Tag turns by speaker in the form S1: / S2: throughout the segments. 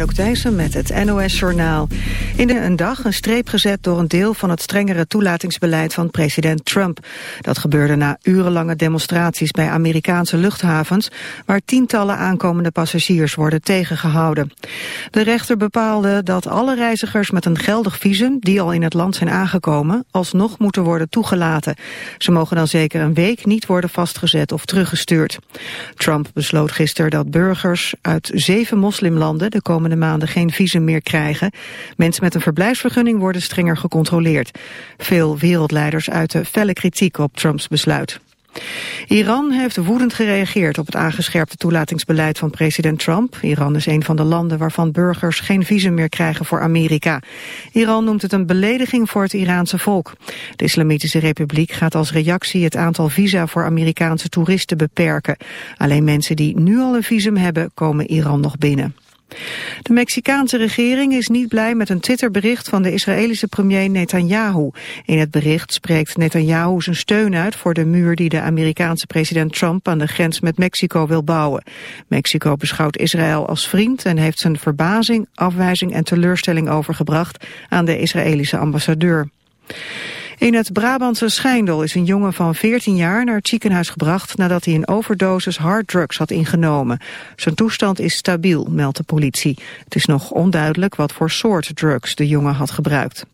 S1: Anouk Thijssen met het NOS-journaal. In een dag een streep gezet door een deel van het strengere toelatingsbeleid van president Trump. Dat gebeurde na urenlange demonstraties bij Amerikaanse luchthavens... waar tientallen aankomende passagiers worden tegengehouden. De rechter bepaalde dat alle reizigers met een geldig visum... die al in het land zijn aangekomen, alsnog moeten worden toegelaten. Ze mogen dan zeker een week niet worden vastgezet of teruggestuurd. Trump besloot gisteren dat burgers uit zeven moslimlanden de komende maanden geen visum meer krijgen. Mensen met een verblijfsvergunning worden strenger gecontroleerd. Veel wereldleiders uiten felle kritiek op Trumps besluit. Iran heeft woedend gereageerd op het aangescherpte toelatingsbeleid van president Trump. Iran is een van de landen waarvan burgers geen visum meer krijgen voor Amerika. Iran noemt het een belediging voor het Iraanse volk. De Islamitische Republiek gaat als reactie het aantal visa voor Amerikaanse toeristen beperken. Alleen mensen die nu al een visum hebben komen Iran nog binnen. De Mexicaanse regering is niet blij met een Twitterbericht van de Israëlische premier Netanyahu. In het bericht spreekt Netanyahu zijn steun uit voor de muur die de Amerikaanse president Trump aan de grens met Mexico wil bouwen. Mexico beschouwt Israël als vriend en heeft zijn verbazing, afwijzing en teleurstelling overgebracht aan de Israëlische ambassadeur. In het Brabantse Schijndel is een jongen van 14 jaar naar het ziekenhuis gebracht nadat hij een overdosis harddrugs had ingenomen. Zijn toestand is stabiel, meldt de politie. Het is nog onduidelijk wat voor soort drugs de jongen had gebruikt.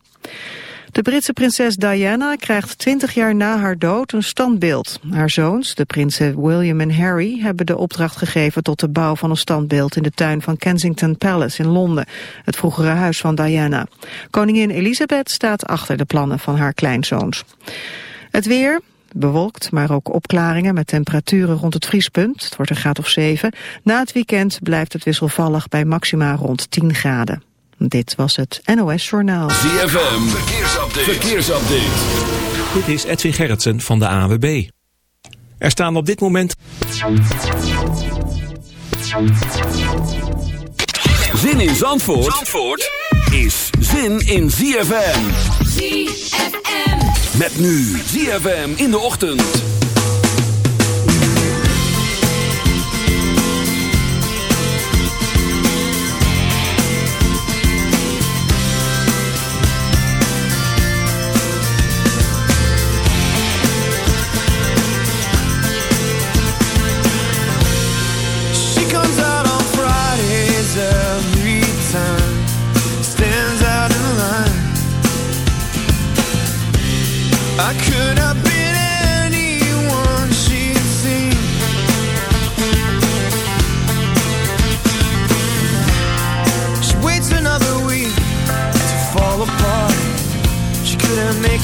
S1: De Britse prinses Diana krijgt 20 jaar na haar dood een standbeeld. Haar zoons, de prinsen William en Harry, hebben de opdracht gegeven tot de bouw van een standbeeld in de tuin van Kensington Palace in Londen, het vroegere huis van Diana. Koningin Elizabeth staat achter de plannen van haar kleinzoons. Het weer, bewolkt, maar ook opklaringen met temperaturen rond het vriespunt. Het wordt een graad of 7. Na het weekend blijft het wisselvallig bij maxima rond 10 graden. Dit was het NOS Journaal.
S2: ZFM, verkeersupdate. verkeersupdate.
S3: Dit is Edwin Gerritsen van de AWB. Er staan op dit moment...
S2: Zin in Zandvoort, Zandvoort is zin in ZFM.
S4: ZFM.
S2: Met nu ZFM in de ochtend.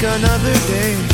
S5: Another day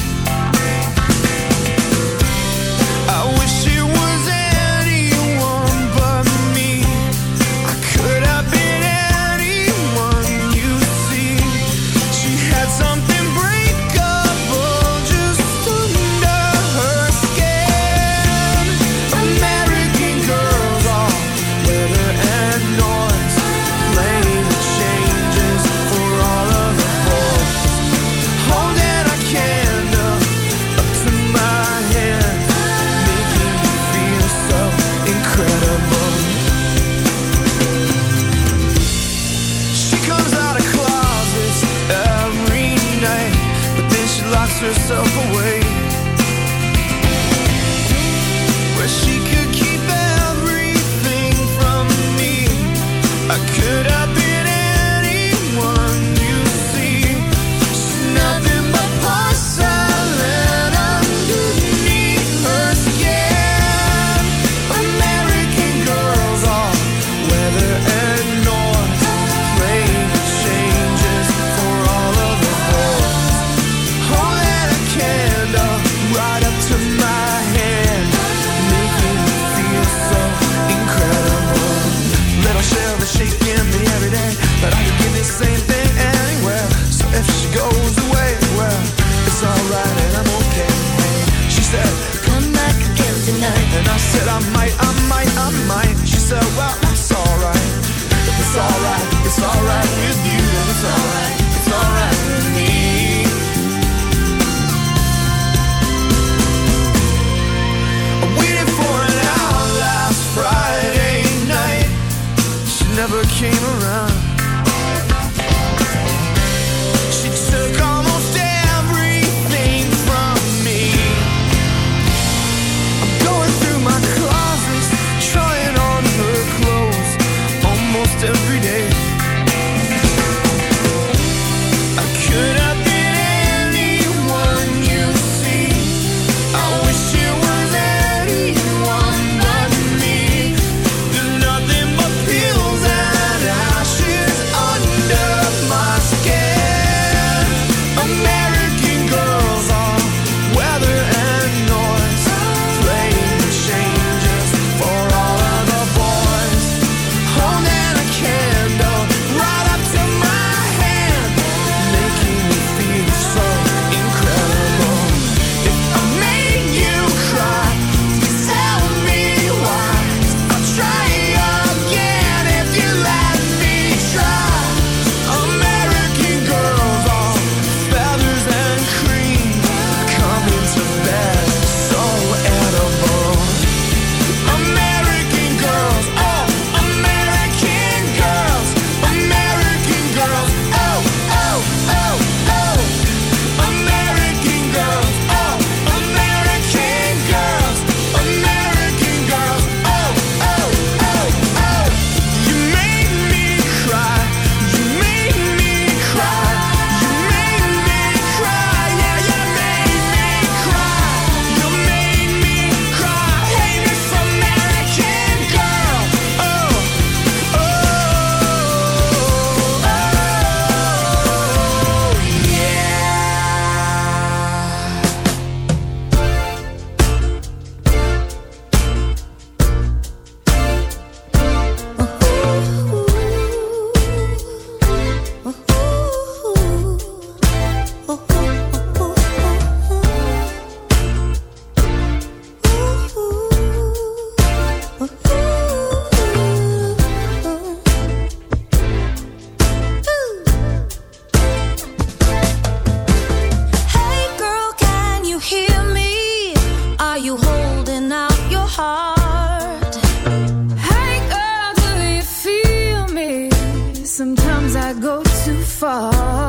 S6: if too lose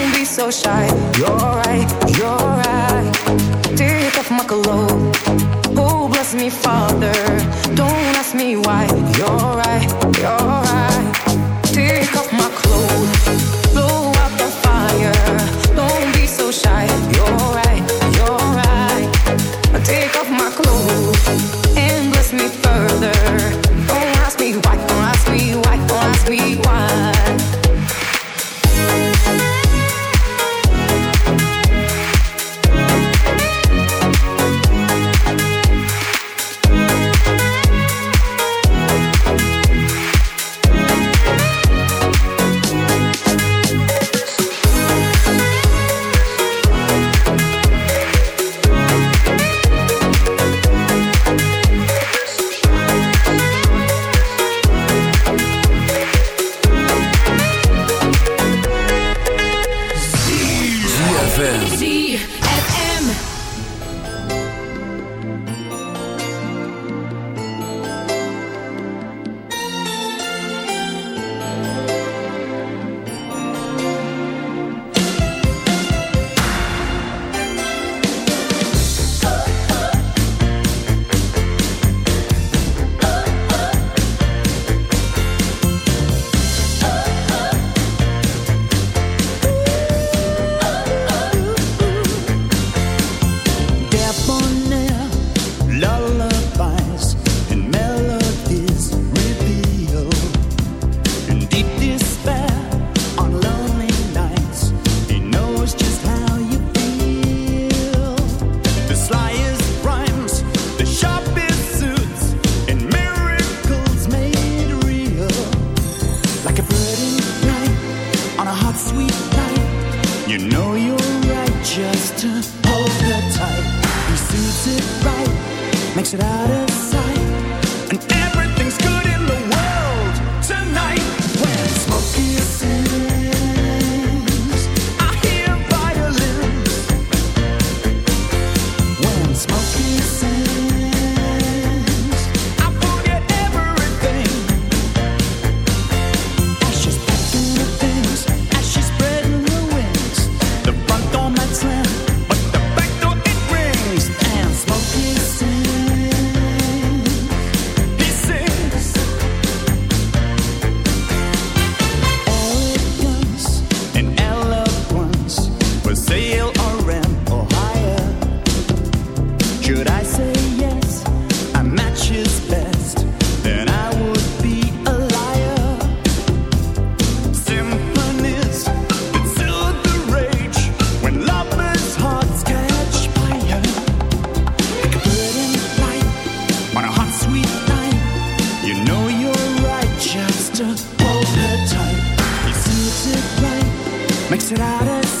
S7: so shy. You're right, you're right. Take off
S8: my clothes. Oh, bless me, Father. Don't ask me why. You're right, you're right. Take off my clothes. makes it out of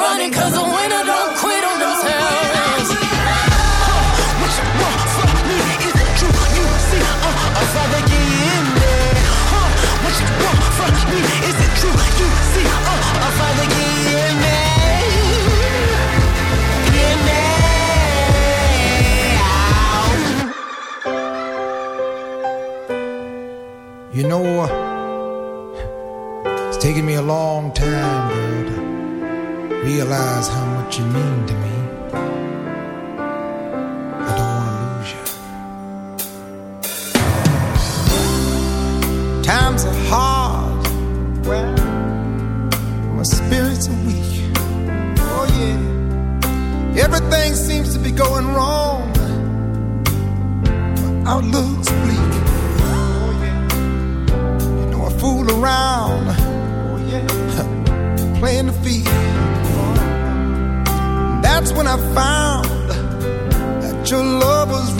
S8: Running cause the winner don't quit on themselves. What you want from me? Is it true? You see, uh, I'd rather get in there. What you want from me? Is it true? You see, uh, I'd rather get in there. In
S9: there. You know, it's taken me a long time, girl, realize how much you mean to me. I don't want to lose you. Times are hard. My spirits are weak. Oh, yeah. Everything seems to be going wrong. My outlook's bleak. Oh, yeah. You know, I fool around. Oh, yeah. Playing the field that's when I found that your love was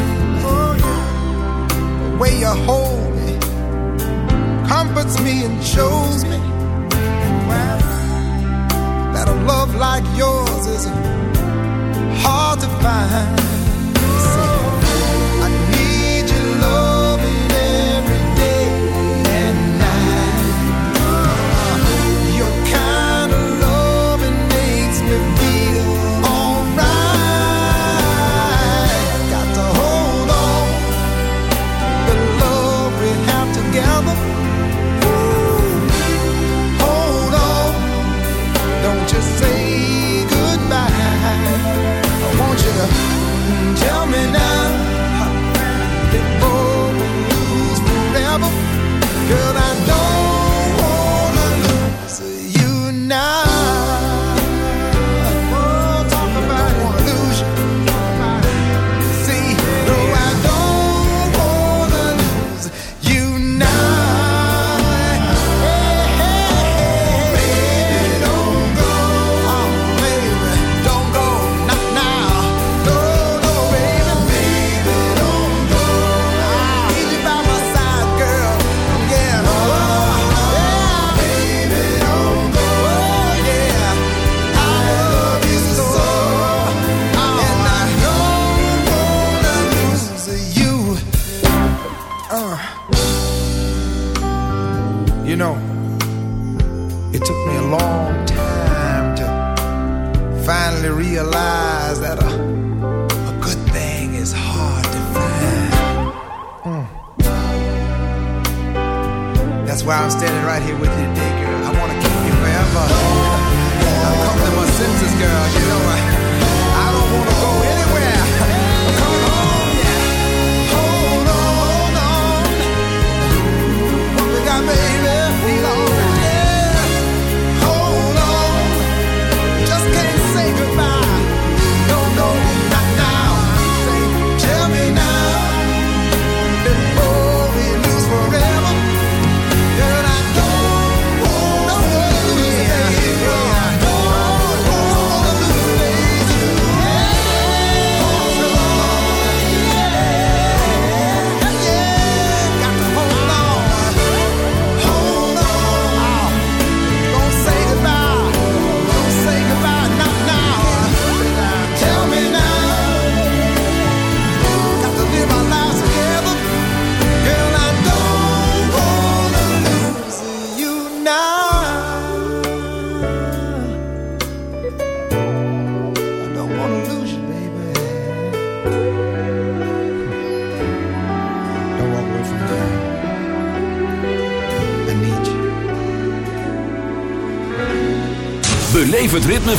S9: Way you hold me comforts me and shows me that a love like yours is hard to find.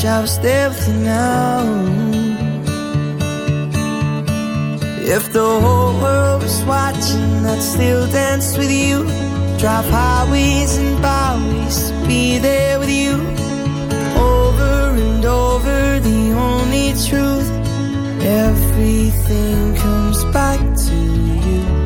S4: Shall stay with now? If the whole world was watching, I'd still dance with you. Drive highways and byways be there with you. Over and over, the only truth. Everything comes back to you.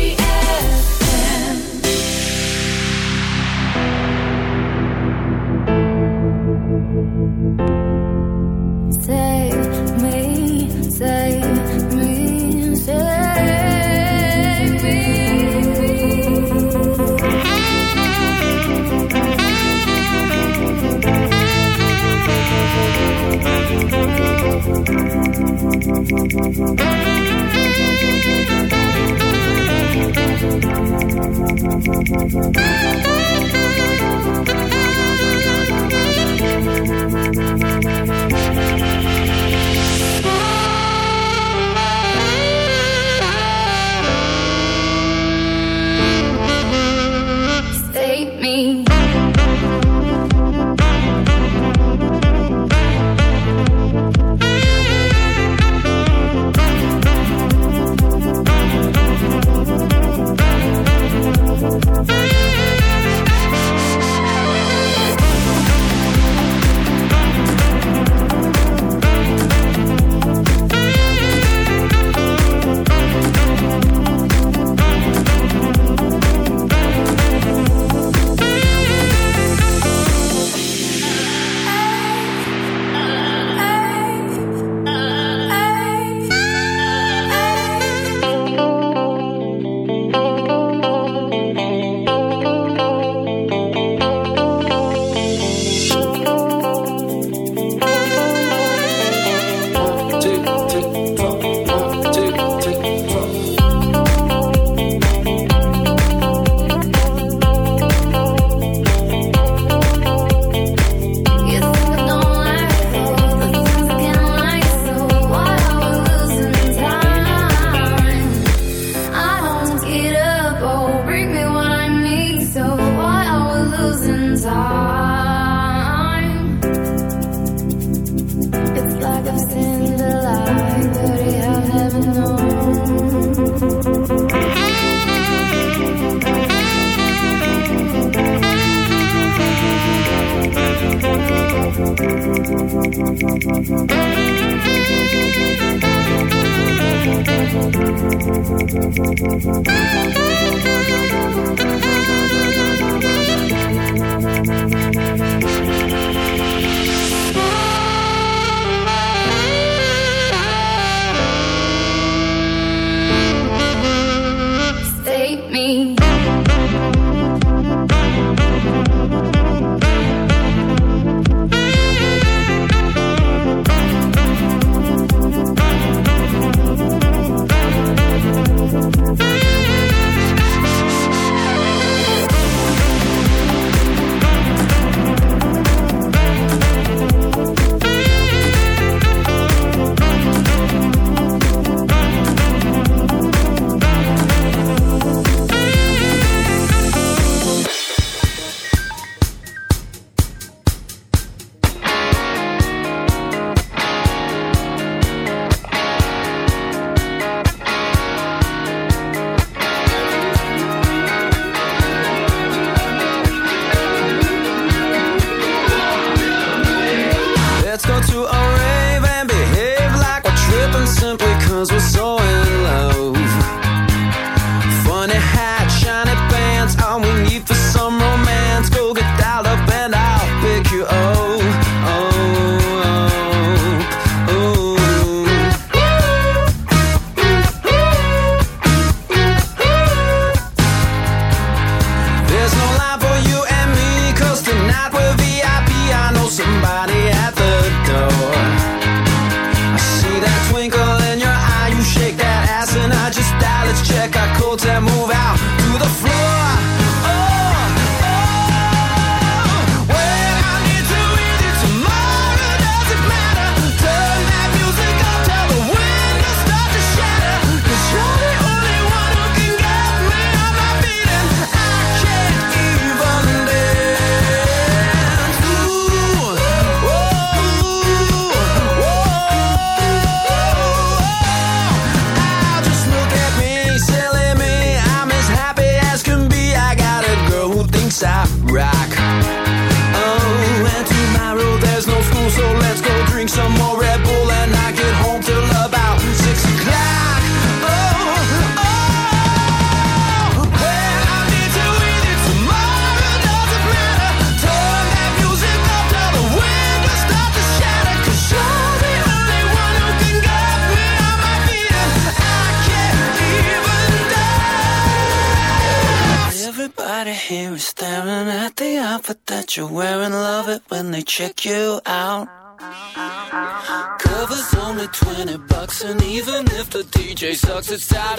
S10: me.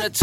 S8: Sucks,